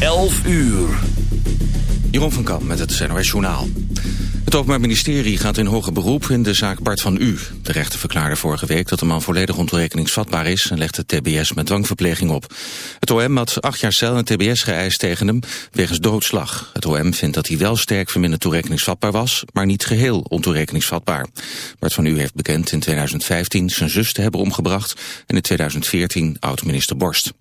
11 uur. Jeroen van Kamp met het NOS Journaal. Het Openbaar Ministerie gaat in hoger beroep in de zaak Bart van U. De rechter verklaarde vorige week dat de man volledig ontoerekeningsvatbaar is... en legde tbs met dwangverpleging op. Het OM had acht jaar cel en tbs geëist tegen hem wegens doodslag. Het OM vindt dat hij wel sterk verminderd toerekeningsvatbaar was... maar niet geheel ontoerekeningsvatbaar. Bart van U heeft bekend in 2015 zijn zus te hebben omgebracht... en in 2014 oud-minister Borst.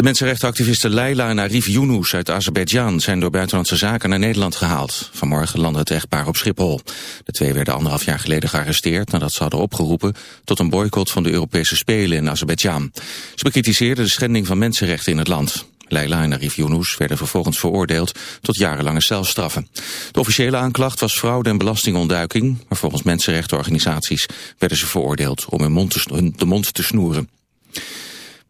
De mensenrechtenactiviste Leila en Arif Yunus uit Azerbeidzjan zijn door Buitenlandse Zaken naar Nederland gehaald. Vanmorgen landde het echtpaar op Schiphol. De twee werden anderhalf jaar geleden gearresteerd nadat ze hadden opgeroepen tot een boycott van de Europese Spelen in Azerbeidzjan. Ze bekritiseerden de schending van mensenrechten in het land. Leila en Arif Yunus werden vervolgens veroordeeld tot jarenlange celstraffen. De officiële aanklacht was fraude en belastingontduiking, maar volgens mensenrechtenorganisaties werden ze veroordeeld om hun te, de mond te snoeren.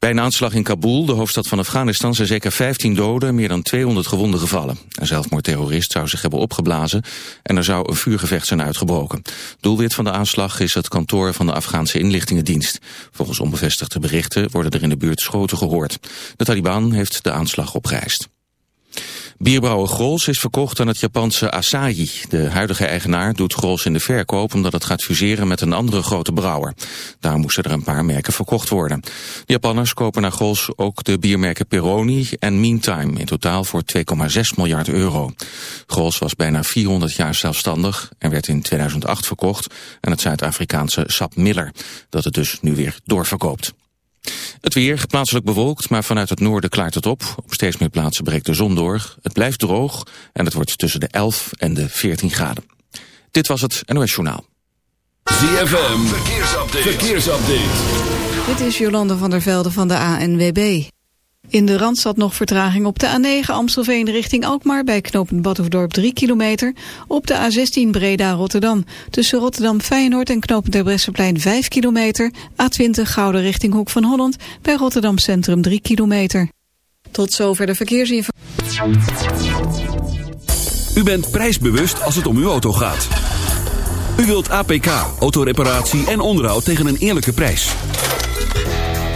Bij een aanslag in Kabul, de hoofdstad van Afghanistan, zijn zeker 15 doden en meer dan 200 gewonden gevallen. Een zelfmoordterrorist zou zich hebben opgeblazen en er zou een vuurgevecht zijn uitgebroken. Doelwit van de aanslag is het kantoor van de Afghaanse inlichtingendienst. Volgens onbevestigde berichten worden er in de buurt schoten gehoord. De Taliban heeft de aanslag opgeëist. Bierbrouwer Grols is verkocht aan het Japanse Asahi. De huidige eigenaar doet Grols in de verkoop omdat het gaat fuseren met een andere grote brouwer. Daar moesten er een paar merken verkocht worden. De Japanners kopen naar Grols ook de biermerken Peroni en Meantime, in totaal voor 2,6 miljard euro. Grols was bijna 400 jaar zelfstandig en werd in 2008 verkocht aan het Zuid-Afrikaanse Sap Miller, dat het dus nu weer doorverkoopt. Het weer, plaatselijk bewolkt, maar vanuit het noorden klaart het op. Op steeds meer plaatsen breekt de zon door. Het blijft droog en het wordt tussen de 11 en de 14 graden. Dit was het NOS Journaal. ZFM, verkeersupdate. verkeersupdate. Dit is Jolande van der Velde van de ANWB. In de Randstad nog vertraging op de A9 Amstelveen richting Alkmaar... bij knooppunt Badhoefdorp 3 kilometer. Op de A16 Breda-Rotterdam. Tussen Rotterdam-Feyenoord en knooppunt Terbrechtseplein 5 kilometer. A20 Gouden richting Hoek van Holland. Bij Rotterdam Centrum 3 kilometer. Tot zover de verkeersinformatie. U bent prijsbewust als het om uw auto gaat. U wilt APK, autoreparatie en onderhoud tegen een eerlijke prijs.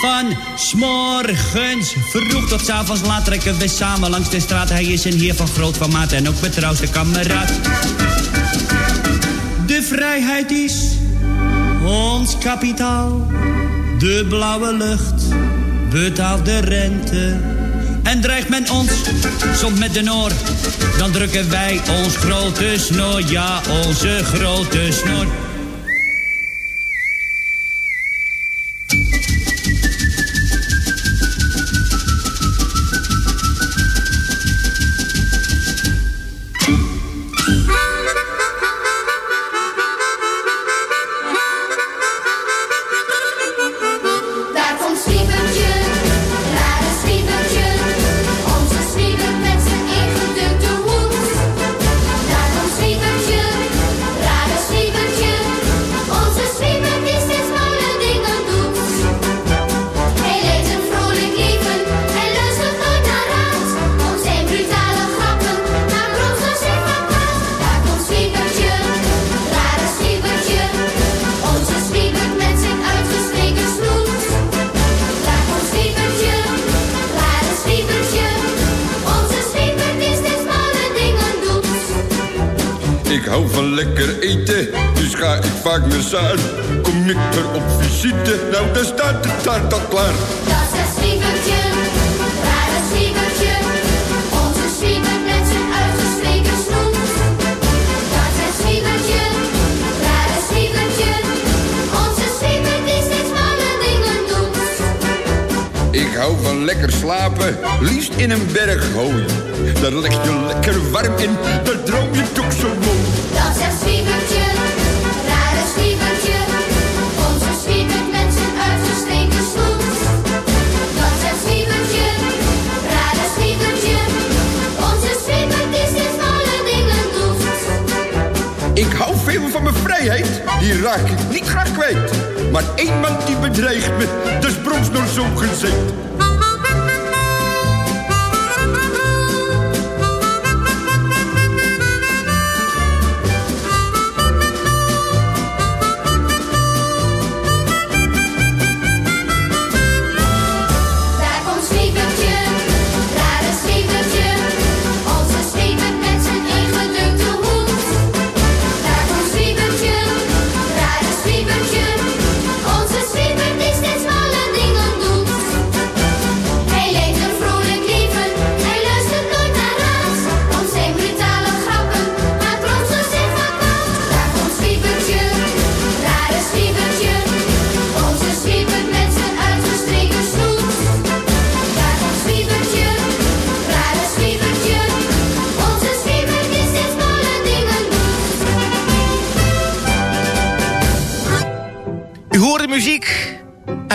Van s'morgens vroeg tot 's avonds laat trekken we samen langs de straat. Hij is een heer van groot formaat en ook betrouwste kameraad. De vrijheid is ons kapitaal. De blauwe lucht betaalt de rente. En dreigt men ons soms met de noor, dan drukken wij ons grote snor, ja, onze grote snor. Kom ik er op visite, nou dan staat de taart al klaar. Dat is het zwiebertje, rare zwiebertje. Onze zwiebert met zijn uitgestreken snoet. Dat is het zwiebertje, rare zwiebertje. Onze zwiebert die steeds malle dingen doet. Ik hou van lekker slapen, liefst in een berg hooi. Daar leg je lekker warm in,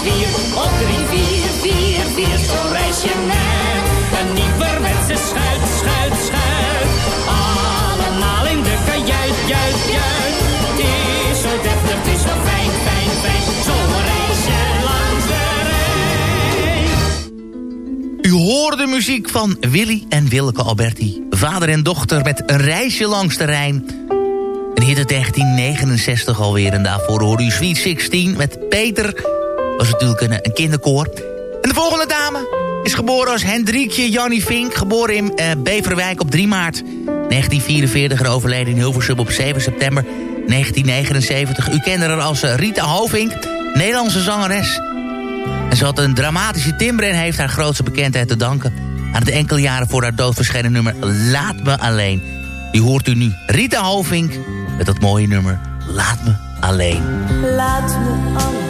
Op drie, vier, vier, vier. Zo reis je met een nieuwerwetse schuit, schuit, schuit. Allemaal in de kajuit, juit, juit. Het is zo deftig, het is zo fijn, fijn, fijn. Zo reis je langs de Rijn. U hoorde de muziek van Willy en Willeke Alberti. Vader en dochter met een reisje langs de Rijn. Een hit uit 1969 alweer. En daarvoor hoorde u Sweet 16 met Peter. Was natuurlijk een, een kinderkoor. En de volgende dame is geboren als Hendrikje Jannie Vink. Geboren in uh, Beverwijk op 3 maart 1944 en overleden in Hilversum op 7 september 1979. U kende haar als eh, Rita Hovink, Nederlandse zangeres. En ze had een dramatische timbre en heeft haar grootste bekendheid te danken... aan het enkele jaren voor haar dood verschenen nummer Laat Me Alleen. Die hoort u nu, Rita Hovink, met dat mooie nummer Laat Me Alleen. Laat me alleen,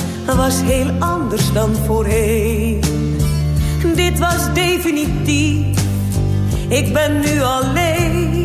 was heel anders dan voorheen. Dit was definitief. Ik ben nu alleen.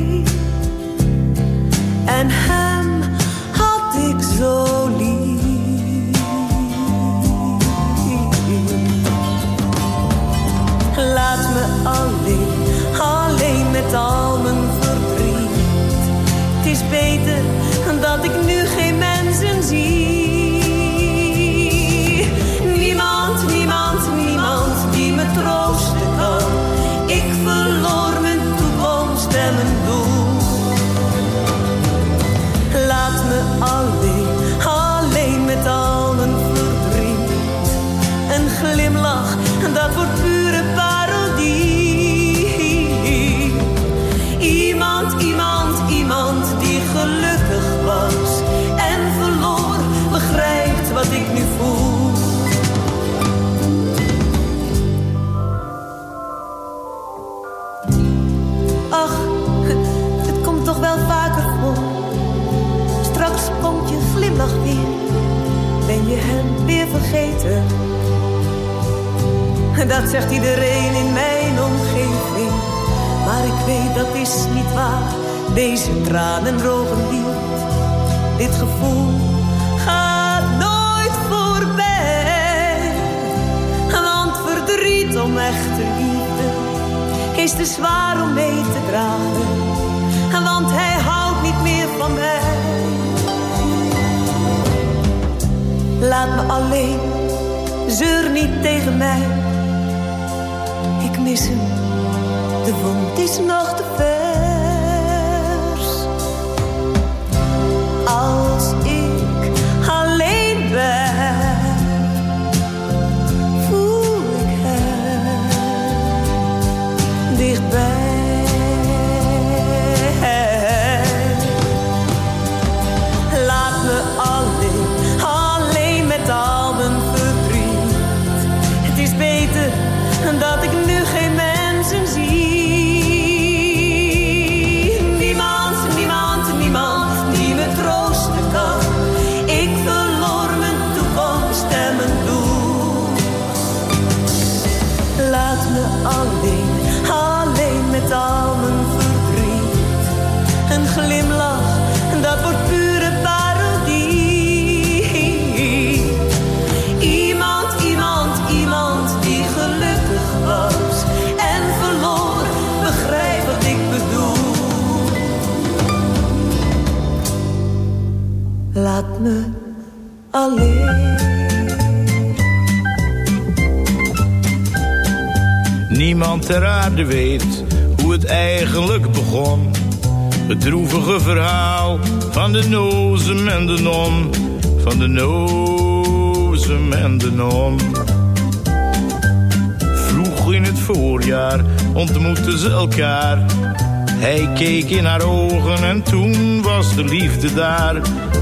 Keek in haar ogen en toen was de liefde daar.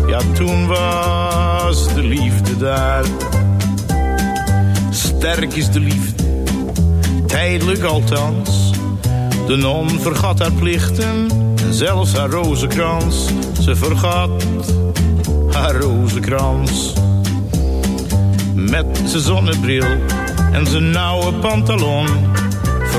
Ja, toen was de liefde daar. Sterk is de liefde, tijdelijk althans. De non vergat haar plichten en zelfs haar rozenkrans. Ze vergat haar rozenkrans. Met zijn zonnebril en zijn nauwe pantalon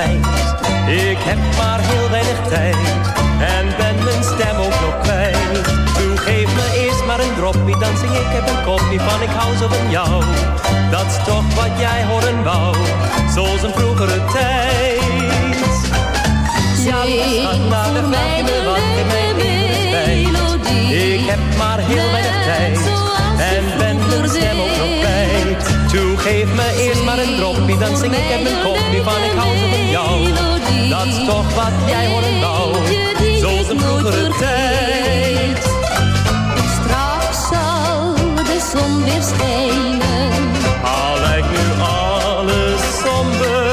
Ik heb maar heel weinig tijd en ben mijn stem ook nog kwijt. Toen geef me eerst maar een droppie, dan zing ik heb een kopje van ik hou zo van jou. Dat is toch wat jij horen wou, zoals een vroegere tijd. Ja, schat, nou dan vraag je me wat, even respijt. Ik heb maar heel weinig tijd en ben mijn stem ook nog kwijt. Toe geef me eerst maar een droppie, dan zing ik heb een kopje van ik hou zo van jou. Dat is toch wat jij horen wou, zoals een vroegere tijd. Straks zal de zon weer schijnen. Al lijkt nu alles somber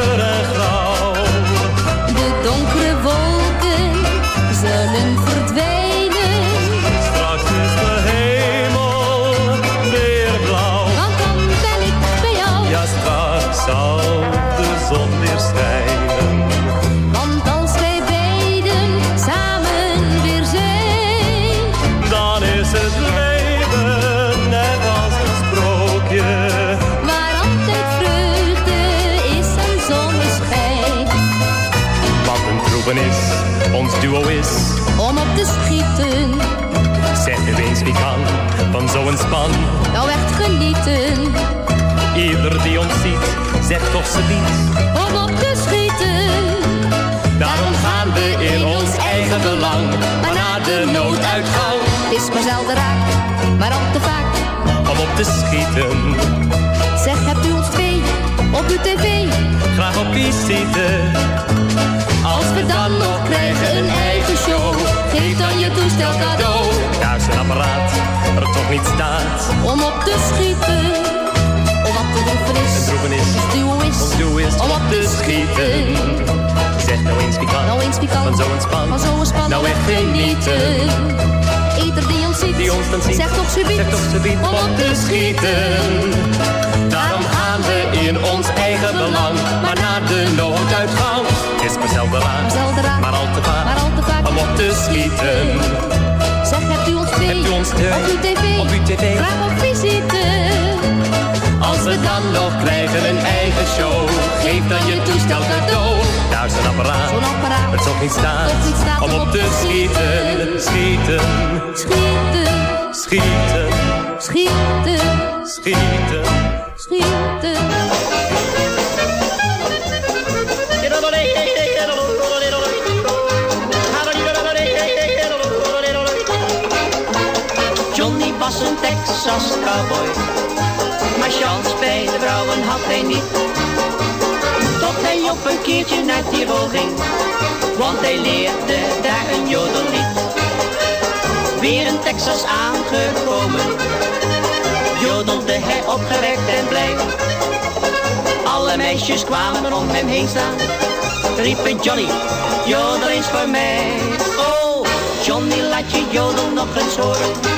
zal de zon weer schijnen. Want als wij beiden samen weer zijn. Dan is het leven net als een sprookje. Waar altijd vreugde is en zonneschijn. Wat een troepen is, ons duo is. Om op te schieten, Zeg nu eens wie kan van zo'n span. nou echt genieten. Ieder die ons ziet, zegt toch ze niet. Om op te schieten. Daarom gaan we in ons eigen belang. Maar na de nooduitgang, is maar zelden raak, maar al te vaak. om op te schieten. Zeg, hebt u ons twee op uw tv? Graag op visite. Als we dan nog krijgen een eigen show, geef dan je toestel cadeau. Thuis een apparaat, er toch niet staat. Om op te schieten, droeven is. Om op te schieten. Zeg nou eens wie kan, Nou eens van zo'n span. van zo'n span Nou echt genieten. Ieder die ons ziet, Die ons dan ziet, zegt toch subiet, zegt toch subiet om op te schieten. Daarom gaan we in ons eigen belang. Maar na de nooduitgang is maar zelden raak, maar al te vaak, maar al te vaak. om op te schieten. Zeg, hebt u ons Hebt u ons op uw tv? op uw tv? Graag op visite. Als we dan nog krijgen een eigen show, geef dan je toestel cadeau. Thuis een apparaat, Zo'n apparaat, het toch niet staat om op te schieten. Schieten, Schieten, schieten, schieten, schieten. schieten. Johnny was een Texas cowboy, hij niet. Tot hij op een keertje naar Tirol ging, want hij leerde daar een jodellied. Weer in Texas aangekomen, jodelde hij opgewekt en blij. Alle meisjes kwamen om hem heen staan, riepen Johnny, jodel eens voor mij. Oh, Johnny laat je jodel nog eens horen.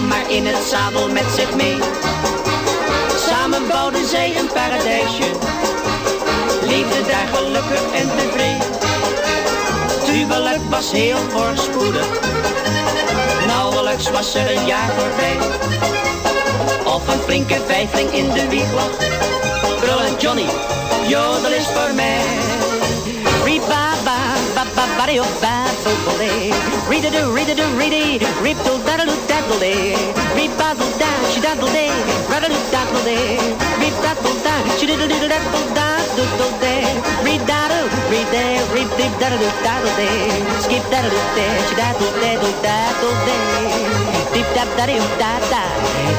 nam in het zadel met zich mee. Samen bouwden zij een paradijsje. Leefde daar gelukkig en tevreden. Tubeluik was heel voorspoedig. Nauwelijks was er een jaar voorbij. Of een flinke vijfling in de wieg lag. Brullend Johnny, jodel is voor mij. Riba ba ba ba ba de ba so day. Read do read do read it. Rip do daddle daddle day. Rip daddle da she daddle day. Raddle daddle day. Rip daddle da she diddle diddle daddle daddle day. Read daddle read day. Rip dip daddle daddle day. Skip daddle day. She daddle daddle daddle day. Dip dap daddle da da.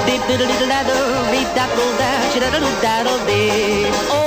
Dip diddle diddle daddle. Read daddle da she daddle daddle day. Oh.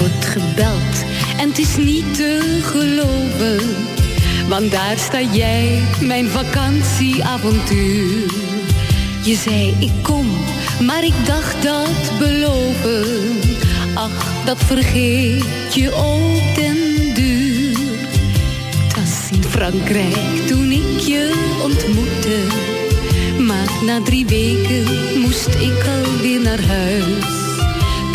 wordt gebeld en het is niet te geloven. Want daar sta jij, mijn vakantieavontuur. Je zei ik kom, maar ik dacht dat beloven. Ach, dat vergeet je ook den duur. Het was in Frankrijk toen ik je ontmoette. Maar na drie weken moest ik alweer naar huis.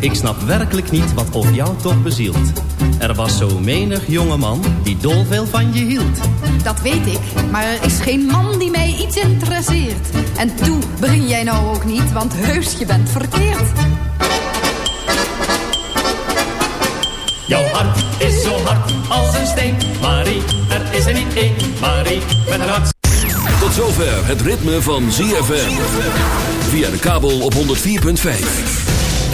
Ik snap werkelijk niet wat op jou toch bezielt. Er was zo menig jongeman die dol veel van je hield. Dat weet ik, maar er is geen man die mij iets interesseert. En toe begin jij nou ook niet, want heus je bent verkeerd. Jouw hart is zo hard als een steen. Marie, er is er niet één. Marie, met een hart. Tot zover het ritme van ZFM. Via de kabel op 104.5.